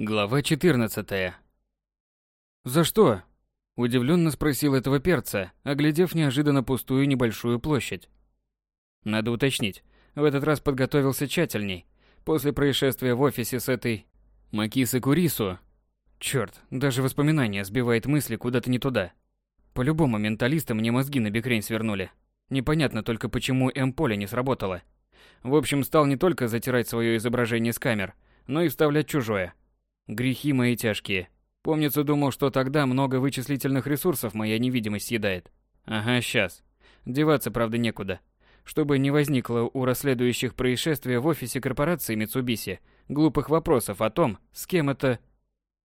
Глава 14. За что? удивленно спросил этого перца, оглядев неожиданно пустую небольшую площадь. Надо уточнить. В этот раз подготовился тщательней. После происшествия в офисе с этой Макисой Курису. Чёрт, даже воспоминания сбивает мысли куда-то не туда. По-любому менталисты мне мозги на бекрень свернули. Непонятно только, почему М-поле не сработало. В общем, стал не только затирать свое изображение с камер, но и вставлять чужое. Грехи мои тяжкие. Помнится, думал, что тогда много вычислительных ресурсов моя невидимость съедает. Ага, сейчас. Деваться, правда, некуда. Чтобы не возникло у расследующих происшествия в офисе корпорации Mitsubishi глупых вопросов о том, с кем это...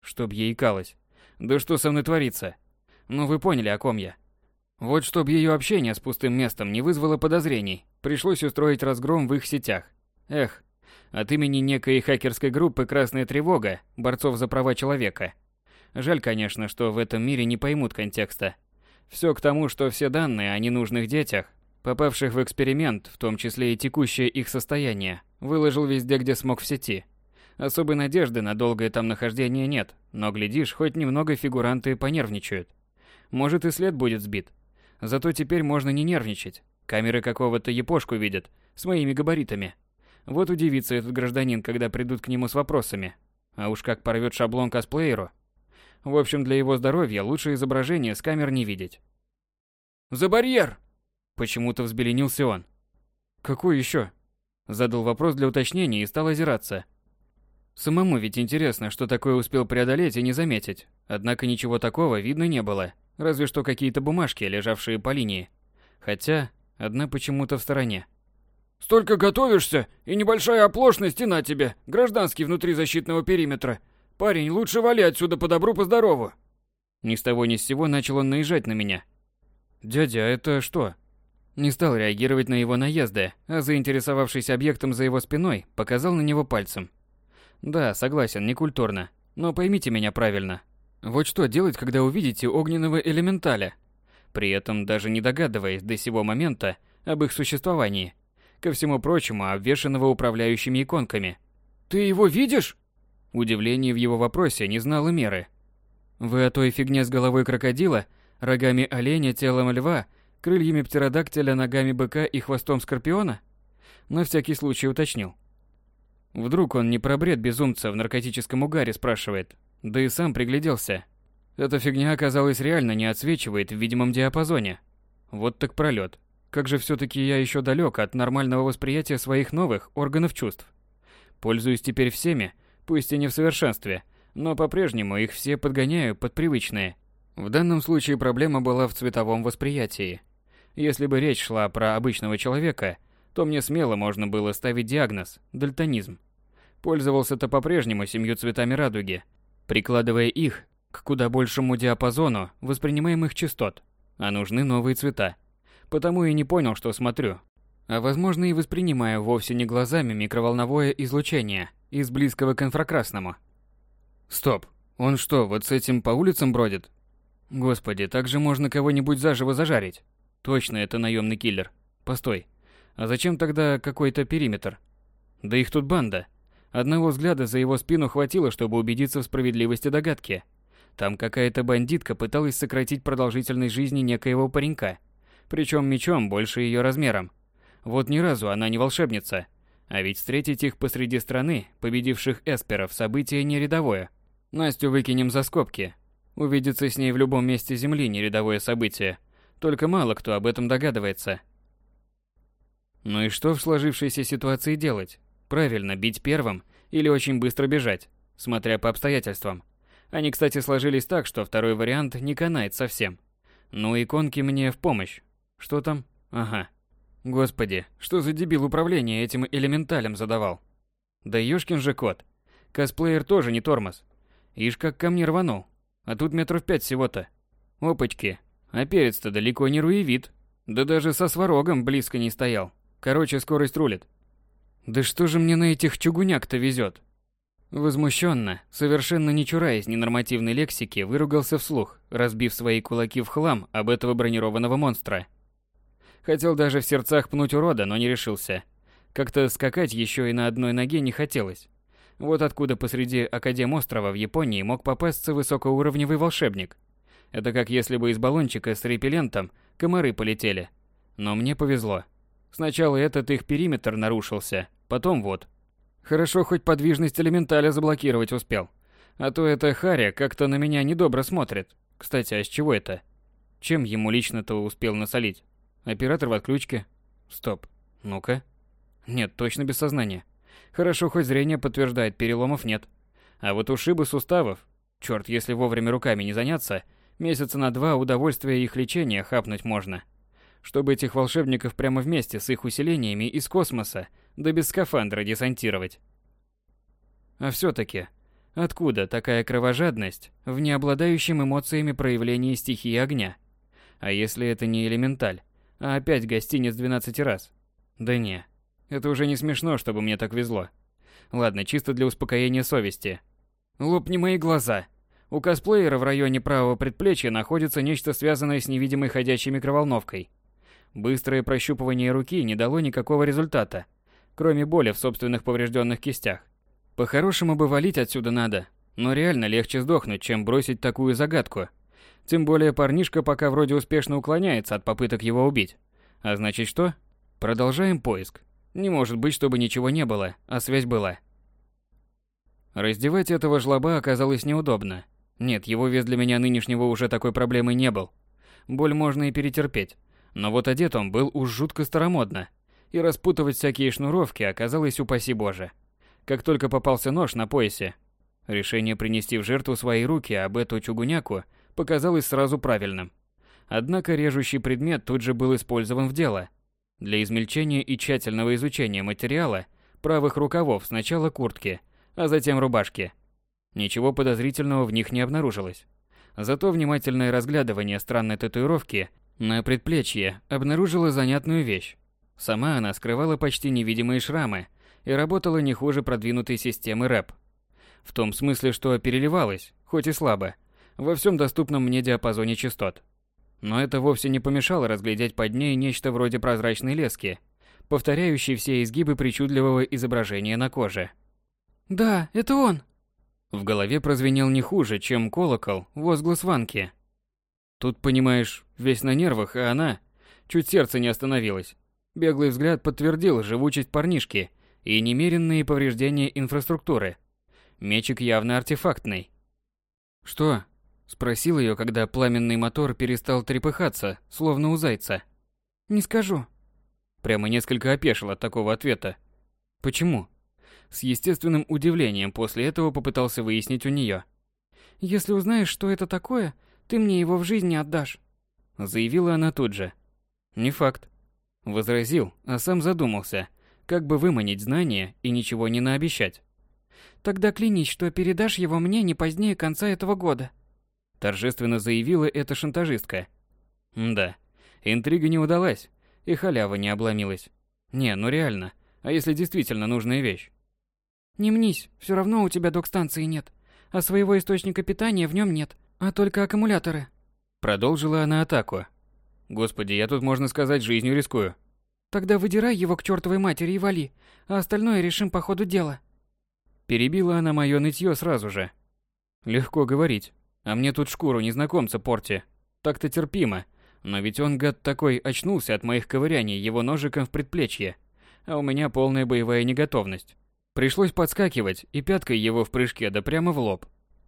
Чтоб ей икалось. Да что со мной творится? Ну вы поняли, о ком я. Вот чтоб ее общение с пустым местом не вызвало подозрений, пришлось устроить разгром в их сетях. Эх, от имени некой хакерской группы «Красная тревога» борцов за права человека. Жаль, конечно, что в этом мире не поймут контекста. Все к тому, что все данные о ненужных детях, попавших в эксперимент, в том числе и текущее их состояние, выложил везде, где смог в сети. Особой надежды на долгое там нахождение нет, но, глядишь, хоть немного фигуранты понервничают. Может и след будет сбит. Зато теперь можно не нервничать. Камеры какого-то епошку видят, с моими габаритами. Вот удивится этот гражданин, когда придут к нему с вопросами. А уж как порвет шаблон косплееру. В общем, для его здоровья лучше изображение с камер не видеть. «За барьер!» Почему-то взбеленился он. «Какой еще?» Задал вопрос для уточнения и стал озираться. Самому ведь интересно, что такое успел преодолеть и не заметить. Однако ничего такого видно не было. Разве что какие-то бумажки, лежавшие по линии. Хотя, одна почему-то в стороне. Столько готовишься, и небольшая оплошность и на тебе, гражданский внутри защитного периметра. Парень, лучше вали отсюда по добру, по здорову. Ни с того ни с сего начал он наезжать на меня. Дядя, это что? Не стал реагировать на его наезды, а заинтересовавшись объектом за его спиной, показал на него пальцем. Да, согласен, некультурно. Но поймите меня правильно. Вот что делать, когда увидите огненного элементаля? При этом даже не догадываясь до сего момента об их существовании ко всему прочему обвешанного управляющими иконками. «Ты его видишь?» Удивление в его вопросе не знало меры. «Вы о той фигне с головой крокодила, рогами оленя, телом льва, крыльями птеродактиля, ногами быка и хвостом скорпиона?» На всякий случай уточнил. Вдруг он не про бред безумца в наркотическом угаре спрашивает, да и сам пригляделся. Эта фигня оказалась реально не отсвечивает в видимом диапазоне. Вот так пролет. Как же все-таки я еще далек от нормального восприятия своих новых органов чувств. Пользуюсь теперь всеми, пусть и не в совершенстве, но по-прежнему их все подгоняю под привычные. В данном случае проблема была в цветовом восприятии. Если бы речь шла про обычного человека, то мне смело можно было ставить диагноз – дальтонизм. Пользовался-то по-прежнему семью цветами радуги, прикладывая их к куда большему диапазону воспринимаемых частот, а нужны новые цвета потому и не понял, что смотрю. А возможно и воспринимаю вовсе не глазами микроволновое излучение из близкого к инфракрасному. Стоп, он что, вот с этим по улицам бродит? Господи, так же можно кого-нибудь заживо зажарить. Точно, это наемный киллер. Постой, а зачем тогда какой-то периметр? Да их тут банда. Одного взгляда за его спину хватило, чтобы убедиться в справедливости догадки. Там какая-то бандитка пыталась сократить продолжительность жизни некоего паренька – причем мечом больше ее размером. Вот ни разу она не волшебница. А ведь встретить их посреди страны, победивших эсперов, событие не рядовое. Настю выкинем за скобки. Увидеться с ней в любом месте Земли не рядовое событие. Только мало кто об этом догадывается. Ну и что в сложившейся ситуации делать? Правильно, бить первым или очень быстро бежать, смотря по обстоятельствам. Они, кстати, сложились так, что второй вариант не канает совсем. Ну, иконки мне в помощь. Что там? Ага. Господи, что за дебил управление этим элементалем задавал? Да ёшкин же кот. Косплеер тоже не тормоз. Ишь как ко мне рванул. А тут метров пять всего-то. Опачки. А перец-то далеко не руевит. Да даже со сварогом близко не стоял. Короче, скорость рулит. Да что же мне на этих чугуняк-то везет? Возмущенно, совершенно не чураясь ненормативной лексики, выругался вслух, разбив свои кулаки в хлам об этого бронированного монстра. Хотел даже в сердцах пнуть урода, но не решился. Как-то скакать еще и на одной ноге не хотелось. Вот откуда посреди Академ-острова в Японии мог попасться высокоуровневый волшебник. Это как если бы из баллончика с репеллентом комары полетели. Но мне повезло. Сначала этот их периметр нарушился, потом вот. Хорошо хоть подвижность элементаля заблокировать успел. А то эта Харя как-то на меня недобро смотрит. Кстати, а с чего это? Чем ему лично-то успел насолить? Оператор в отключке? Стоп. Ну-ка. Нет, точно без сознания. Хорошо, хоть зрение подтверждает, переломов нет. А вот ушибы суставов, черт, если вовремя руками не заняться, месяца на два удовольствия их лечения хапнуть можно. Чтобы этих волшебников прямо вместе с их усилениями из космоса, да без скафандра десантировать. А все-таки, откуда такая кровожадность в необладающем эмоциями проявлении стихии огня? А если это не элементаль, а опять гостиниц 12 раз? Да не, это уже не смешно, чтобы мне так везло. Ладно, чисто для успокоения совести. Лопни мои глаза. У косплеера в районе правого предплечья находится нечто связанное с невидимой ходячей микроволновкой. Быстрое прощупывание руки не дало никакого результата, кроме боли в собственных поврежденных кистях. По-хорошему бы валить отсюда надо, но реально легче сдохнуть, чем бросить такую загадку. Тем более парнишка пока вроде успешно уклоняется от попыток его убить. А значит что? Продолжаем поиск. Не может быть, чтобы ничего не было, а связь была. Раздевать этого жлоба оказалось неудобно. Нет, его вес для меня нынешнего уже такой проблемой не был. Боль можно и перетерпеть. Но вот одет он был уж жутко старомодно. И распутывать всякие шнуровки оказалось упаси боже. Как только попался нож на поясе, решение принести в жертву свои руки об эту чугуняку показалось сразу правильным. Однако режущий предмет тут же был использован в дело – для измельчения и тщательного изучения материала правых рукавов сначала куртки, а затем рубашки. Ничего подозрительного в них не обнаружилось. Зато внимательное разглядывание странной татуировки на предплечье обнаружило занятную вещь. Сама она скрывала почти невидимые шрамы и работала не хуже продвинутой системы РЭП. В том смысле, что переливалась, хоть и слабо, во всем доступном мне диапазоне частот. Но это вовсе не помешало разглядеть под ней нечто вроде прозрачной лески, повторяющей все изгибы причудливого изображения на коже. «Да, это он!» В голове прозвенел не хуже, чем колокол, возглас Ванки. Тут, понимаешь, весь на нервах, а она... Чуть сердце не остановилось. Беглый взгляд подтвердил живучесть парнишки и немеренные повреждения инфраструктуры. Мечик явно артефактный. «Что?» Спросил ее, когда пламенный мотор перестал трепыхаться, словно у зайца. «Не скажу». Прямо несколько опешил от такого ответа. «Почему?» С естественным удивлением после этого попытался выяснить у нее. «Если узнаешь, что это такое, ты мне его в жизни отдашь», — заявила она тут же. «Не факт». Возразил, а сам задумался, как бы выманить знания и ничего не наобещать. «Тогда клянись, что передашь его мне не позднее конца этого года», торжественно заявила эта шантажистка. Да, интрига не удалась, и халява не обломилась. Не, ну реально, а если действительно нужная вещь? Не мнись, все равно у тебя док-станции нет, а своего источника питания в нем нет, а только аккумуляторы. Продолжила она атаку. Господи, я тут, можно сказать, жизнью рискую. Тогда выдирай его к чертовой матери и вали, а остальное решим по ходу дела. Перебила она мое нытье сразу же. Легко говорить. А мне тут шкуру незнакомца порти. Так-то терпимо. Но ведь он, гад такой, очнулся от моих ковыряний его ножиком в предплечье. А у меня полная боевая неготовность. Пришлось подскакивать и пяткой его в прыжке да прямо в лоб.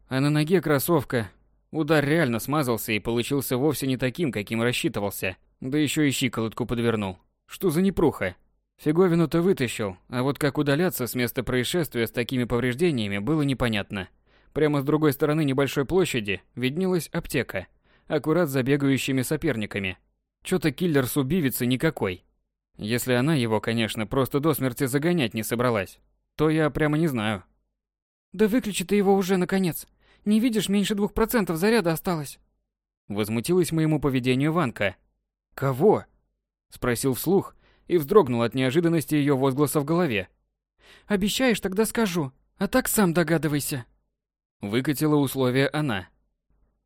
А на ноге кроссовка. Удар реально смазался и получился вовсе не таким, каким рассчитывался. Да еще и щиколотку подвернул. Что за непруха? Фиговину-то вытащил, а вот как удаляться с места происшествия с такими повреждениями было непонятно. Прямо с другой стороны небольшой площади виднелась аптека, аккурат за бегающими соперниками. Чё-то киллер с убивицей никакой. Если она его, конечно, просто до смерти загонять не собралась, то я прямо не знаю. Да выключи ты его уже, наконец. Не видишь, меньше двух процентов заряда осталось. Возмутилась моему поведению Ванка. Кого? Спросил вслух и вздрогнул от неожиданности ее возгласа в голове. Обещаешь, тогда скажу, а так сам догадывайся. Выкатила условие она.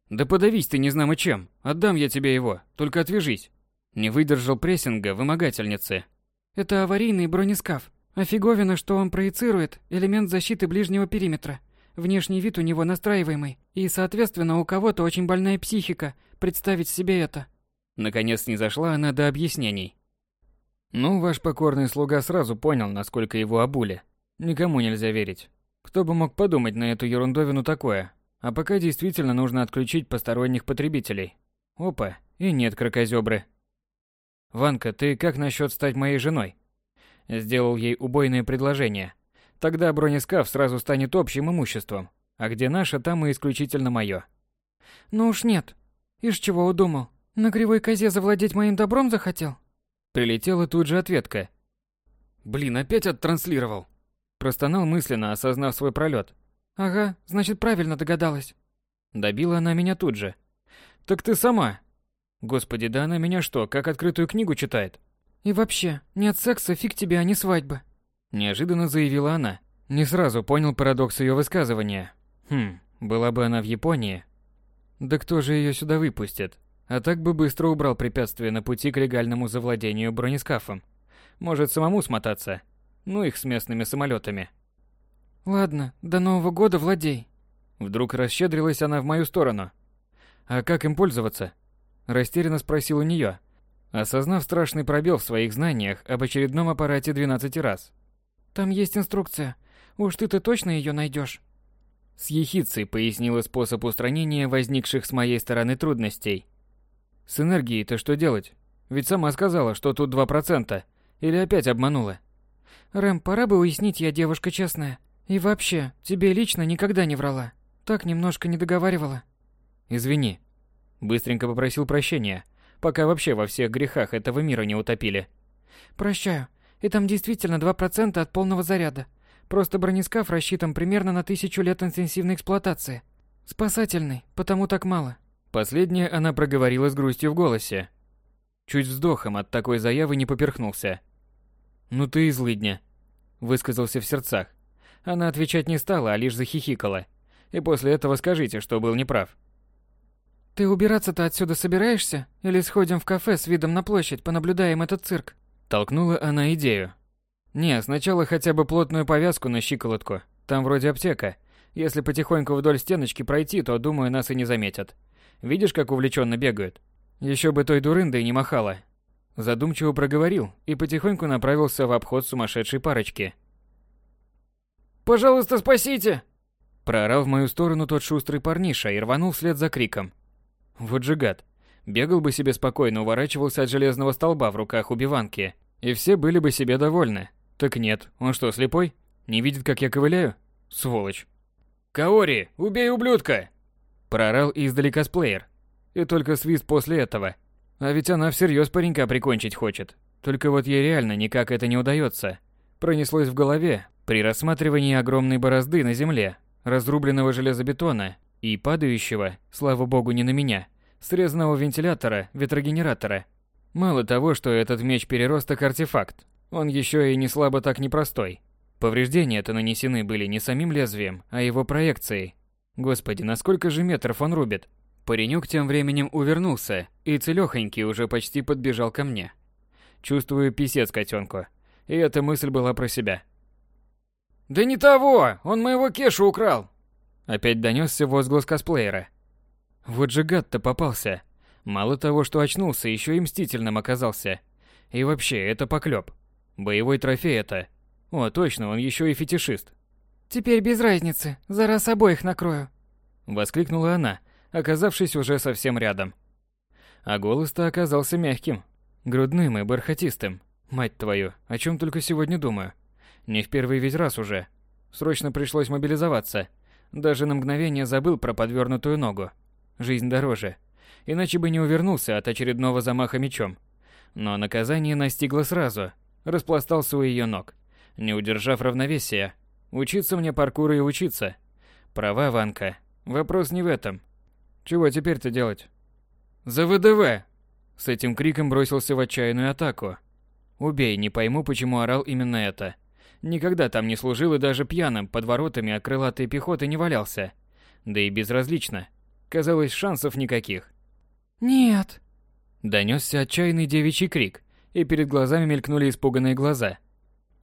Да подавись ты не знамо чем. Отдам я тебе его, только отвяжись. Не выдержал прессинга вымогательницы. Это аварийный бронескаф. А фиговина, что он проецирует элемент защиты ближнего периметра. Внешний вид у него настраиваемый, и, соответственно, у кого-то очень больная психика представить себе это. Наконец не зашла она до объяснений. Ну, ваш покорный слуга сразу понял, насколько его обули. Никому нельзя верить. Кто бы мог подумать на эту ерундовину такое? А пока действительно нужно отключить посторонних потребителей. Опа, и нет крокозёбры. Ванка, ты как насчет стать моей женой? Сделал ей убойное предложение. Тогда бронескаф сразу станет общим имуществом. А где наше, там и исключительно мое. Ну уж нет. Ишь чего удумал? На кривой козе завладеть моим добром захотел? Прилетела тут же ответка. Блин, опять оттранслировал. Простонал мысленно, осознав свой пролет. Ага, значит, правильно догадалась. Добила она меня тут же. Так ты сама. Господи, да она меня что, как открытую книгу читает? И вообще, нет секса, фиг тебе, а не свадьба. Неожиданно заявила она. Не сразу понял парадокс ее высказывания. Хм, была бы она в Японии. Да кто же ее сюда выпустит? А так бы быстро убрал препятствие на пути к легальному завладению бронескафом. Может, самому смотаться? Ну их с местными самолетами. Ладно, до Нового года владей. Вдруг расщедрилась она в мою сторону. А как им пользоваться? Растерянно спросил у нее, осознав страшный пробел в своих знаниях об очередном аппарате 12 раз. Там есть инструкция. Уж ты-то точно ее найдешь. С ехицей пояснила способ устранения возникших с моей стороны трудностей. С энергией-то что делать? Ведь сама сказала, что тут 2%. Или опять обманула? Рэм, пора бы уяснить, я девушка честная. И вообще, тебе лично никогда не врала. Так немножко не договаривала. Извини. Быстренько попросил прощения, пока вообще во всех грехах этого мира не утопили. Прощаю. И там действительно 2% от полного заряда. Просто бронескаф рассчитан примерно на тысячу лет интенсивной эксплуатации. Спасательный, потому так мало. Последнее она проговорила с грустью в голосе. Чуть вздохом от такой заявы не поперхнулся. «Ну ты и злыдня», — высказался в сердцах. Она отвечать не стала, а лишь захихикала. И после этого скажите, что был неправ. «Ты убираться-то отсюда собираешься? Или сходим в кафе с видом на площадь, понаблюдаем этот цирк?» Толкнула она идею. «Не, сначала хотя бы плотную повязку на щиколотку. Там вроде аптека. Если потихоньку вдоль стеночки пройти, то, думаю, нас и не заметят. Видишь, как увлеченно бегают? Еще бы той дурындой не махала. Задумчиво проговорил и потихоньку направился в обход сумасшедшей парочки. «Пожалуйста, спасите!» Проорал в мою сторону тот шустрый парниша и рванул вслед за криком. Вот же гад. Бегал бы себе спокойно, уворачивался от железного столба в руках убиванки, и все были бы себе довольны. Так нет, он что, слепой? Не видит, как я ковыляю? Сволочь. «Каори, убей ублюдка!» Проорал издали косплеер. И только свист после этого. А ведь она всерьез паренька прикончить хочет. Только вот ей реально никак это не удается. Пронеслось в голове при рассматривании огромной борозды на земле, разрубленного железобетона и падающего, слава богу, не на меня, срезанного вентилятора, ветрогенератора. Мало того, что этот меч-переросток артефакт, он еще и не слабо так непростой. Повреждения-то нанесены были не самим лезвием, а его проекцией, Господи, насколько же метров он рубит? Паренек тем временем увернулся, и целёхонький уже почти подбежал ко мне. Чувствую писец котенку. И эта мысль была про себя. «Да не того! Он моего Кешу украл!» Опять донесся возглас косплеера. Вот же гад-то попался. Мало того, что очнулся, еще и мстительным оказался. И вообще, это поклеп. Боевой трофей это. О, точно, он еще и фетишист. «Теперь без разницы, за раз обоих накрою», — воскликнула она, оказавшись уже совсем рядом. А голос-то оказался мягким, грудным и бархатистым. Мать твою, о чем только сегодня думаю. Не в первый ведь раз уже. Срочно пришлось мобилизоваться. Даже на мгновение забыл про подвернутую ногу. Жизнь дороже. Иначе бы не увернулся от очередного замаха мечом. Но наказание настигло сразу. Распластался у ее ног. Не удержав равновесия, Учиться мне паркуру и учиться. Права, Ванка. Вопрос не в этом. Чего теперь-то делать? За ВДВ! С этим криком бросился в отчаянную атаку. Убей, не пойму, почему орал именно это. Никогда там не служил и даже пьяным под воротами от крылатой пехоты не валялся. Да и безразлично. Казалось, шансов никаких. «Нет!» Донесся отчаянный девичий крик, и перед глазами мелькнули испуганные глаза.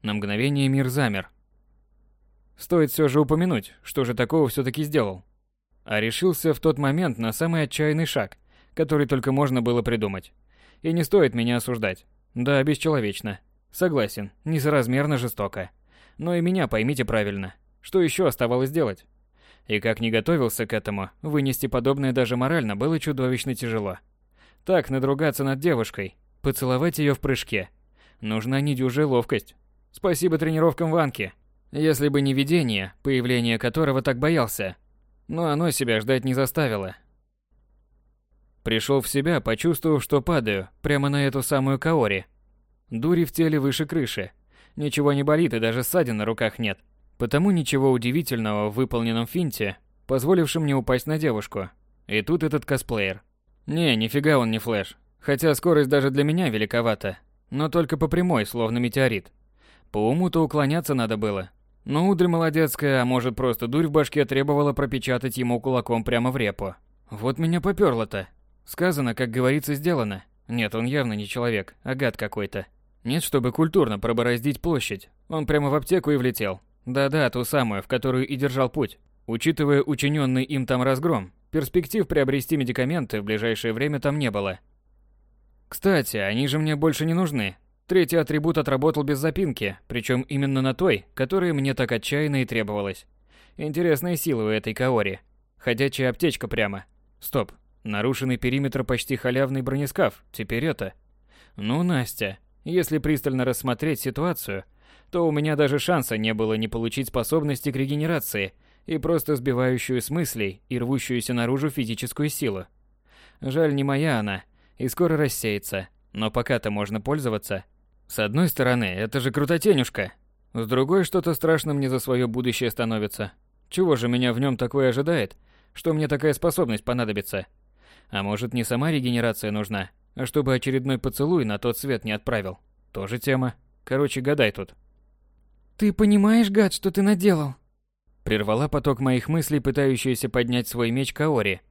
На мгновение мир замер. Стоит все же упомянуть, что же такого все-таки сделал. А решился в тот момент на самый отчаянный шаг, который только можно было придумать. И не стоит меня осуждать. Да, бесчеловечно. Согласен, несоразмерно жестоко. Но и меня поймите правильно. Что еще оставалось делать? И как не готовился к этому, вынести подобное даже морально было чудовищно тяжело. Так надругаться над девушкой, поцеловать ее в прыжке. Нужна недюжая ловкость. Спасибо тренировкам Ванки. Если бы не видение, появление которого так боялся. Но оно себя ждать не заставило. Пришел в себя, почувствовав, что падаю прямо на эту самую Каори. Дури в теле выше крыши. Ничего не болит и даже ссадин на руках нет. Потому ничего удивительного в выполненном финте, позволившем мне упасть на девушку. И тут этот косплеер. Не, нифига он не флэш. Хотя скорость даже для меня великовата. Но только по прямой, словно метеорит. По уму-то уклоняться надо было. Но удаль молодецкая, а может просто дурь в башке требовала пропечатать ему кулаком прямо в репу. Вот меня попёрло-то. Сказано, как говорится, сделано. Нет, он явно не человек, а гад какой-то. Нет, чтобы культурно пробороздить площадь. Он прямо в аптеку и влетел. Да-да, ту самую, в которую и держал путь. Учитывая учиненный им там разгром, перспектив приобрести медикаменты в ближайшее время там не было. Кстати, они же мне больше не нужны. Третий атрибут отработал без запинки, причем именно на той, которая мне так отчаянно и требовалась. Интересные силы у этой Каори. Ходячая аптечка прямо. Стоп. Нарушенный периметр почти халявный бронескаф. Теперь это. Ну, Настя, если пристально рассмотреть ситуацию, то у меня даже шанса не было не получить способности к регенерации и просто сбивающую с мыслей и рвущуюся наружу физическую силу. Жаль, не моя она, и скоро рассеется, но пока-то можно пользоваться. С одной стороны, это же крутотенюшка. С другой, что-то страшно мне за свое будущее становится. Чего же меня в нем такое ожидает, что мне такая способность понадобится? А может, не сама регенерация нужна, а чтобы очередной поцелуй на тот свет не отправил? Тоже тема. Короче, гадай тут. «Ты понимаешь, гад, что ты наделал?» Прервала поток моих мыслей, пытающаяся поднять свой меч Каори.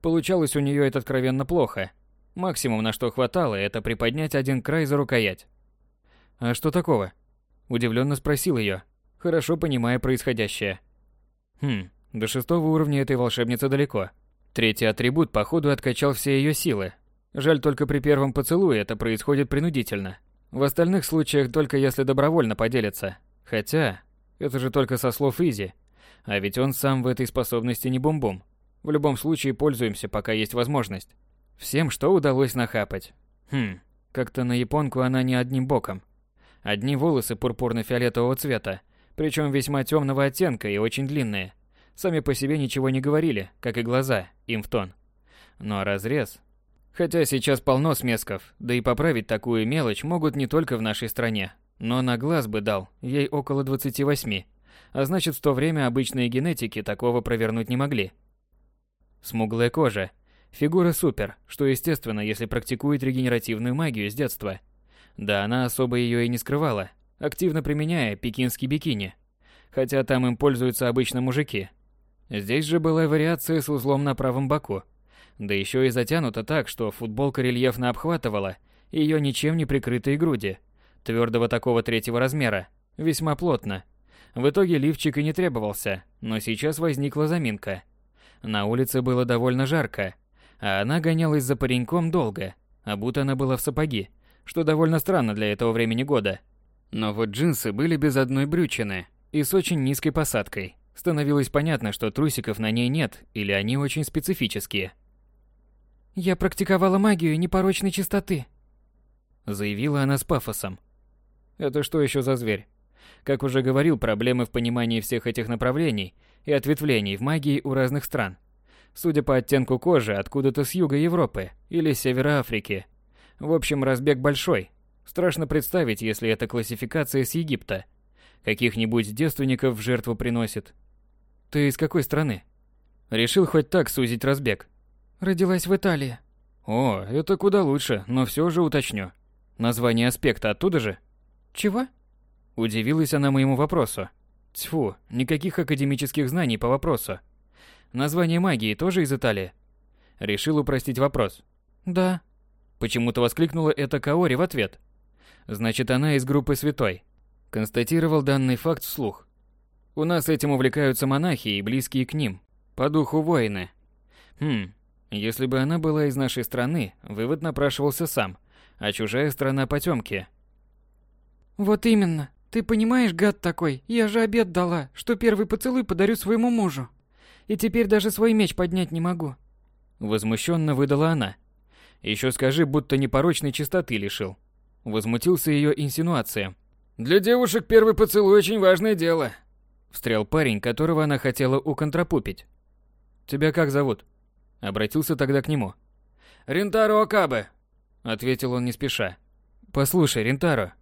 Получалось у нее это откровенно плохо. Максимум, на что хватало, это приподнять один край за рукоять. «А что такого?» Удивленно спросил ее, хорошо понимая происходящее. Хм, до шестого уровня этой волшебницы далеко. Третий атрибут, походу, откачал все ее силы. Жаль, только при первом поцелуе это происходит принудительно. В остальных случаях только если добровольно поделится. Хотя, это же только со слов Изи. А ведь он сам в этой способности не бум-бум. В любом случае пользуемся, пока есть возможность. Всем, что удалось нахапать. Хм, как-то на японку она не одним боком. Одни волосы пурпурно-фиолетового цвета, причем весьма темного оттенка и очень длинные. Сами по себе ничего не говорили, как и глаза, им в тон. Но разрез... Хотя сейчас полно смесков, да и поправить такую мелочь могут не только в нашей стране, но на глаз бы дал, ей около 28. А значит, в то время обычные генетики такого провернуть не могли. Смуглая кожа. Фигура супер, что естественно, если практикует регенеративную магию с детства. Да она особо ее и не скрывала, активно применяя пекинский бикини. Хотя там им пользуются обычно мужики. Здесь же была вариация с узлом на правом боку. Да еще и затянута так, что футболка рельефно обхватывала ее ничем не прикрытые груди – твердого такого третьего размера, весьма плотно. В итоге лифчик и не требовался, но сейчас возникла заминка. На улице было довольно жарко, а она гонялась за пареньком долго, а будто она была в сапоги, что довольно странно для этого времени года. Но вот джинсы были без одной брючины и с очень низкой посадкой. Становилось понятно, что трусиков на ней нет, или они очень специфические. «Я практиковала магию непорочной чистоты», — заявила она с пафосом. Это что еще за зверь? Как уже говорил, проблемы в понимании всех этих направлений и ответвлений в магии у разных стран. Судя по оттенку кожи, откуда-то с юга Европы или севера Африки. В общем, разбег большой. Страшно представить, если это классификация с Египта. Каких-нибудь девственников в жертву приносит. Ты из какой страны? Решил хоть так сузить разбег. Родилась в Италии. О, это куда лучше, но все же уточню. Название аспекта оттуда же? Чего? Удивилась она моему вопросу. Тьфу, никаких академических знаний по вопросу. Название магии тоже из Италии? Решил упростить вопрос. Да. Почему-то воскликнула эта Каори в ответ. Значит, она из группы Святой. Констатировал данный факт вслух. У нас этим увлекаются монахи и близкие к ним, по духу воины. Хм, если бы она была из нашей страны, вывод напрашивался сам, а чужая страна потемки. Вот именно. Ты понимаешь, гад такой, я же обед дала, что первый поцелуй подарю своему мужу. И теперь даже свой меч поднять не могу. Возмущенно выдала она. Еще скажи, будто непорочной чистоты лишил. Возмутился ее инсинуациям. Для девушек первый поцелуй очень важное дело. Встрял парень, которого она хотела уконтрапупить. Тебя как зовут? Обратился тогда к нему. Рентаро Акабе, ответил он не спеша. Послушай, Рентаро.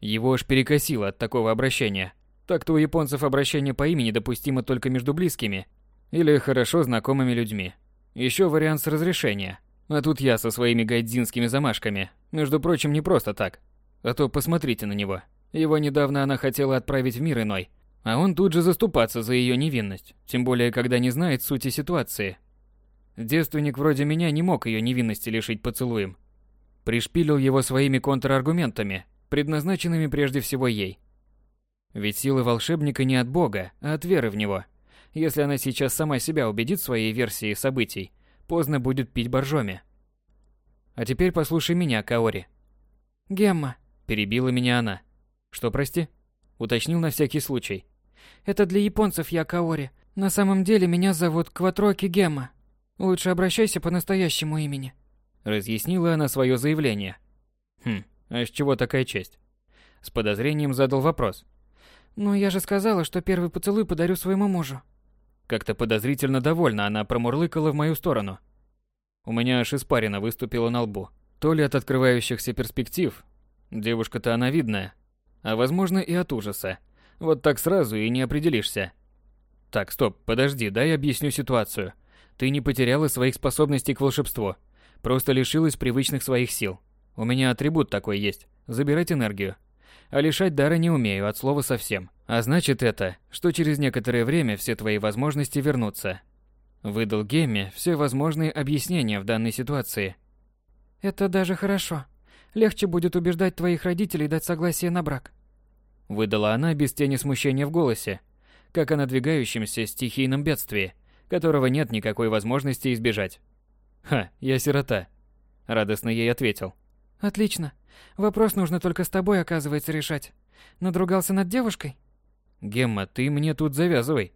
Его аж перекосило от такого обращения. Так-то у японцев обращение по имени допустимо только между близкими или хорошо знакомыми людьми. Еще вариант с разрешения. А тут я со своими гайдзинскими замашками. Между прочим, не просто так. А то посмотрите на него. Его недавно она хотела отправить в мир иной. А он тут же заступаться за ее невинность. Тем более, когда не знает сути ситуации. Девственник вроде меня не мог ее невинности лишить поцелуем. Пришпилил его своими контраргументами, предназначенными прежде всего ей. Ведь сила волшебника не от бога, а от веры в него. Если она сейчас сама себя убедит в своей версии событий, поздно будет пить боржоми. А теперь послушай меня, Каори. Гемма. Перебила меня она. Что, прости? Уточнил на всякий случай. Это для японцев я Каори. На самом деле меня зовут Кватроки Гемма. Лучше обращайся по настоящему имени. Разъяснила она свое заявление. Хм, а с чего такая честь? С подозрением задал вопрос. Ну, я же сказала, что первый поцелуй подарю своему мужу. Как-то подозрительно довольна она промурлыкала в мою сторону. У меня аж испарина выступила на лбу. То ли от открывающихся перспектив, девушка-то она видная, а возможно и от ужаса. Вот так сразу и не определишься. Так, стоп, подожди, дай объясню ситуацию. Ты не потеряла своих способностей к волшебству, просто лишилась привычных своих сил. У меня атрибут такой есть – забирать энергию. А лишать дара не умею, от слова совсем. А значит это, что через некоторое время все твои возможности вернутся. Выдал Гемме все возможные объяснения в данной ситуации. Это даже хорошо. Легче будет убеждать твоих родителей дать согласие на брак. Выдала она без тени смущения в голосе, как о надвигающемся стихийном бедствии, которого нет никакой возможности избежать. «Ха, я сирота», — радостно ей ответил. Отлично. Вопрос нужно только с тобой, оказывается, решать. Надругался над девушкой? Гемма, ты мне тут завязывай.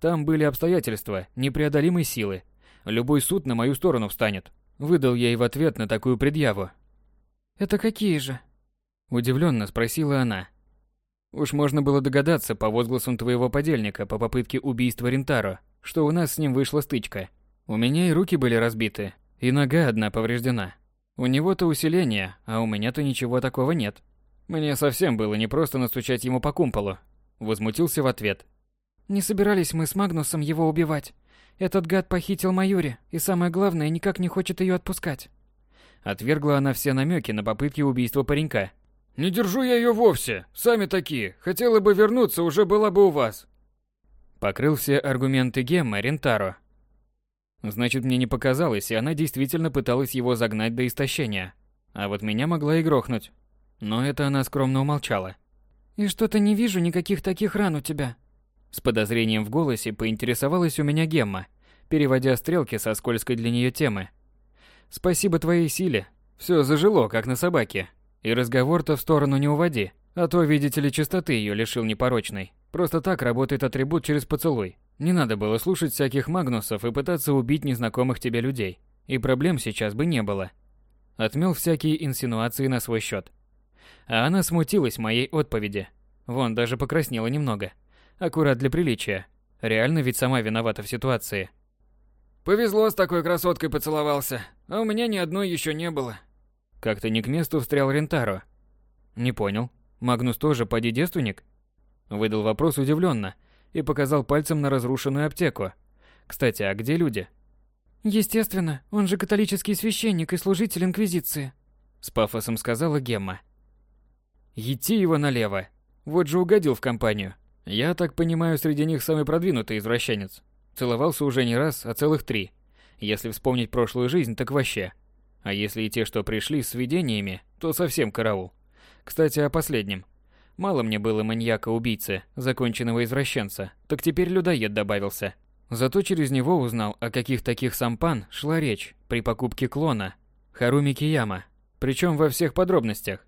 Там были обстоятельства непреодолимой силы. Любой суд на мою сторону встанет. Выдал ей в ответ на такую предъяву. Это какие же? Удивленно спросила она. Уж можно было догадаться по возгласам твоего подельника по попытке убийства Рентаро, что у нас с ним вышла стычка. У меня и руки были разбиты, и нога одна повреждена. У него-то усиление, а у меня-то ничего такого нет. Мне совсем было непросто настучать ему по кумполу. Возмутился в ответ. Не собирались мы с Магнусом его убивать. Этот гад похитил Маюри, и самое главное, никак не хочет ее отпускать. Отвергла она все намеки на попытки убийства паренька. «Не держу я ее вовсе. Сами такие. Хотела бы вернуться, уже была бы у вас». Покрыл все аргументы Гемма Рентаро. Значит, мне не показалось, и она действительно пыталась его загнать до истощения. А вот меня могла и грохнуть. Но это она скромно умолчала. «И что-то не вижу никаких таких ран у тебя». С подозрением в голосе поинтересовалась у меня Гемма, переводя стрелки со скользкой для нее темы. «Спасибо твоей силе. Все зажило, как на собаке. И разговор-то в сторону не уводи, а то, видите ли, чистоты ее лишил непорочной. Просто так работает атрибут через поцелуй. Не надо было слушать всяких магнусов и пытаться убить незнакомых тебе людей. И проблем сейчас бы не было. Отмел всякие инсинуации на свой счет. А она смутилась моей отповеди. Вон, даже покраснела немного. Аккурат для приличия. Реально ведь сама виновата в ситуации. Повезло с такой красоткой поцеловался, а у меня ни одной еще не было. Как-то не к месту встрял Рентаро. Не понял. Магнус тоже поди девственник? Выдал вопрос удивленно, и показал пальцем на разрушенную аптеку. Кстати, а где люди? Естественно, он же католический священник и служитель инквизиции, с пафосом сказала Гемма. Идти его налево. Вот же угодил в компанию. Я так понимаю, среди них самый продвинутый извращенец. Целовался уже не раз, а целых три. Если вспомнить прошлую жизнь, так вообще. А если и те, что пришли с видениями, то совсем караул. Кстати, о последнем. Мало мне было маньяка-убийцы, законченного извращенца, так теперь людоед добавился. Зато через него узнал, о каких таких сампан шла речь при покупке клона Харуми Кияма, причем во всех подробностях.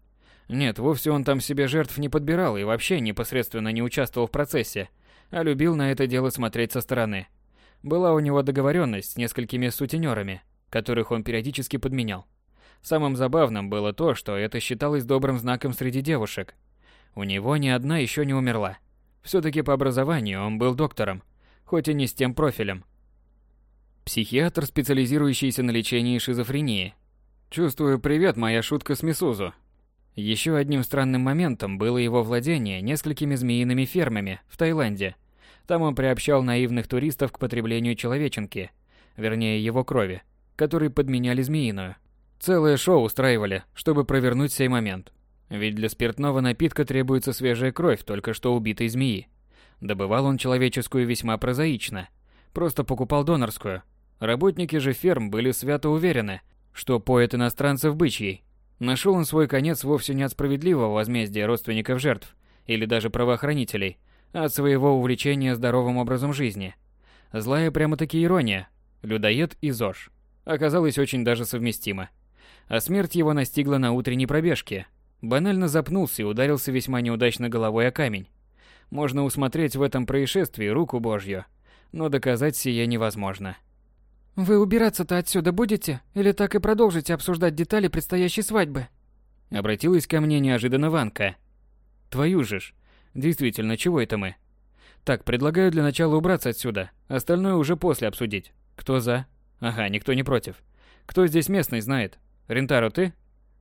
Нет, вовсе он там себе жертв не подбирал и вообще непосредственно не участвовал в процессе, а любил на это дело смотреть со стороны. Была у него договоренность с несколькими сутенерами, которых он периодически подменял. Самым забавным было то, что это считалось добрым знаком среди девушек. У него ни одна еще не умерла. Все-таки по образованию он был доктором, хоть и не с тем профилем. Психиатр, специализирующийся на лечении шизофрении. Чувствую, привет, моя шутка с Мисузу. Еще одним странным моментом было его владение несколькими змеиными фермами в Таиланде. Там он приобщал наивных туристов к потреблению человеченки, вернее его крови, которые подменяли змеиную. Целое шоу устраивали, чтобы провернуть сей момент. Ведь для спиртного напитка требуется свежая кровь только что убитой змеи. Добывал он человеческую весьма прозаично. Просто покупал донорскую. Работники же ферм были свято уверены, что поет иностранцев бычьей. Нашел он свой конец вовсе не от справедливого возмездия родственников жертв или даже правоохранителей, а от своего увлечения здоровым образом жизни. Злая прямо-таки ирония. Людоед и ЗОЖ. Оказалось очень даже совместимо. А смерть его настигла на утренней пробежке. Банально запнулся и ударился весьма неудачно головой о камень. Можно усмотреть в этом происшествии руку Божью, но доказать сие невозможно. «Вы убираться-то отсюда будете? Или так и продолжите обсуждать детали предстоящей свадьбы?» Обратилась ко мне неожиданно Ванка. «Твою же ж. Действительно, чего это мы?» «Так, предлагаю для начала убраться отсюда, остальное уже после обсудить. Кто за?» «Ага, никто не против. Кто здесь местный знает? Рентаро, ты?»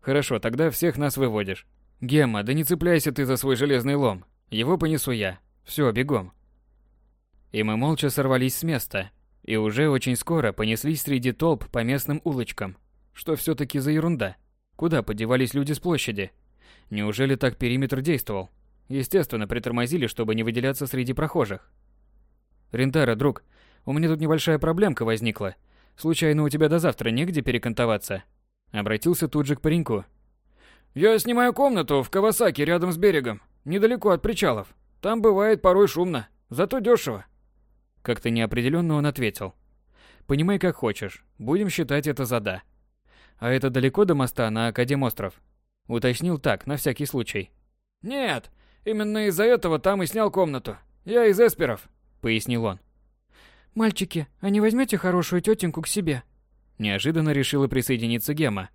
«Хорошо, тогда всех нас выводишь. Гемма, да не цепляйся ты за свой железный лом. Его понесу я. Все, бегом. И мы молча сорвались с места. И уже очень скоро понеслись среди толп по местным улочкам. Что все-таки за ерунда? Куда подевались люди с площади? Неужели так периметр действовал? Естественно, притормозили, чтобы не выделяться среди прохожих. Рентара, друг, у меня тут небольшая проблемка возникла. Случайно у тебя до завтра негде перекантоваться? Обратился тут же к пареньку. Я снимаю комнату в Кавасаки рядом с берегом недалеко от причалов. Там бывает порой шумно, зато дешево. Как-то неопределенно он ответил. Понимай как хочешь, будем считать это за да. А это далеко до моста на Академостров? Уточнил так, на всякий случай. Нет, именно из-за этого там и снял комнату. Я из Эсперов, пояснил он. Мальчики, а не возьмете хорошую тетеньку к себе? Неожиданно решила присоединиться Гема.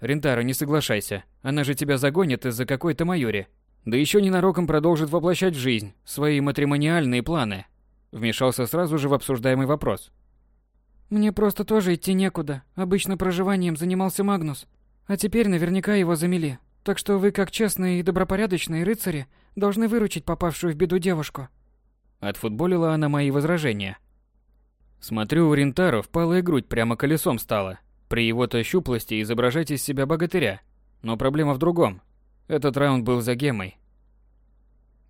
Рентаро, не соглашайся. Она же тебя загонит из-за какой-то майори. Да еще ненароком продолжит воплощать в жизнь свои матримониальные планы. Вмешался сразу же в обсуждаемый вопрос. Мне просто тоже идти некуда. Обычно проживанием занимался Магнус. А теперь наверняка его замели. Так что вы, как честные и добропорядочные рыцари, должны выручить попавшую в беду девушку. Отфутболила она мои возражения. Смотрю, у Рентаро впалая грудь прямо колесом стала. При его-то щуплости изображать из себя богатыря. Но проблема в другом. Этот раунд был за Гемой.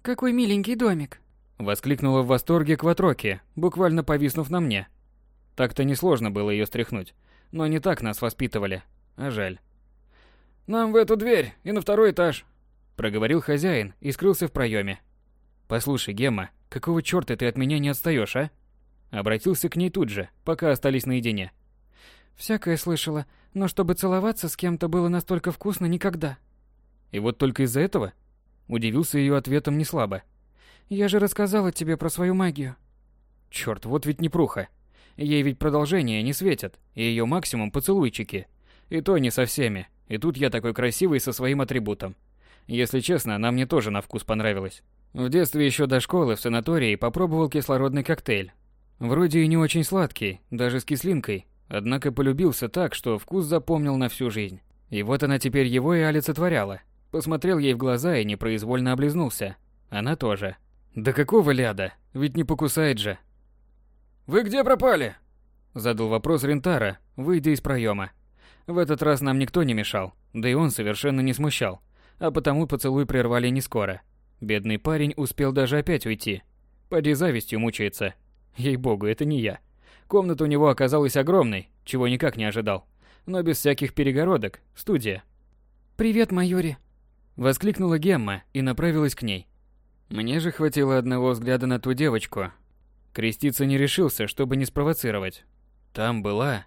«Какой миленький домик!» Воскликнула в восторге Кватроки, буквально повиснув на мне. Так-то несложно было ее стряхнуть, но не так нас воспитывали, а жаль. «Нам в эту дверь и на второй этаж», — проговорил хозяин и скрылся в проеме. «Послушай, Гема, какого черта ты от меня не отстаешь, а?» Обратился к ней тут же, пока остались наедине. «Всякое слышала, но чтобы целоваться с кем-то было настолько вкусно никогда». И вот только из-за этого удивился ее ответом не слабо. Я же рассказала тебе про свою магию. Черт, вот ведь непруха. Ей ведь продолжение не светят, и ее максимум поцелуйчики. И то не со всеми. И тут я такой красивый со своим атрибутом. Если честно, она мне тоже на вкус понравилась. В детстве еще до школы в санатории попробовал кислородный коктейль. Вроде и не очень сладкий, даже с кислинкой, однако полюбился так, что вкус запомнил на всю жизнь. И вот она теперь его и олицетворяла. Посмотрел ей в глаза и непроизвольно облизнулся. Она тоже. Да какого ляда? Ведь не покусает же. «Вы где пропали?» Задал вопрос Рентара, выйдя из проема. В этот раз нам никто не мешал, да и он совершенно не смущал, а потому поцелуй прервали не скоро. Бедный парень успел даже опять уйти. Поди завистью мучается. Ей-богу, это не я. Комната у него оказалась огромной, чего никак не ожидал. Но без всяких перегородок, студия. «Привет, Майори», Воскликнула Гемма и направилась к ней. Мне же хватило одного взгляда на ту девочку. Креститься не решился, чтобы не спровоцировать. Там была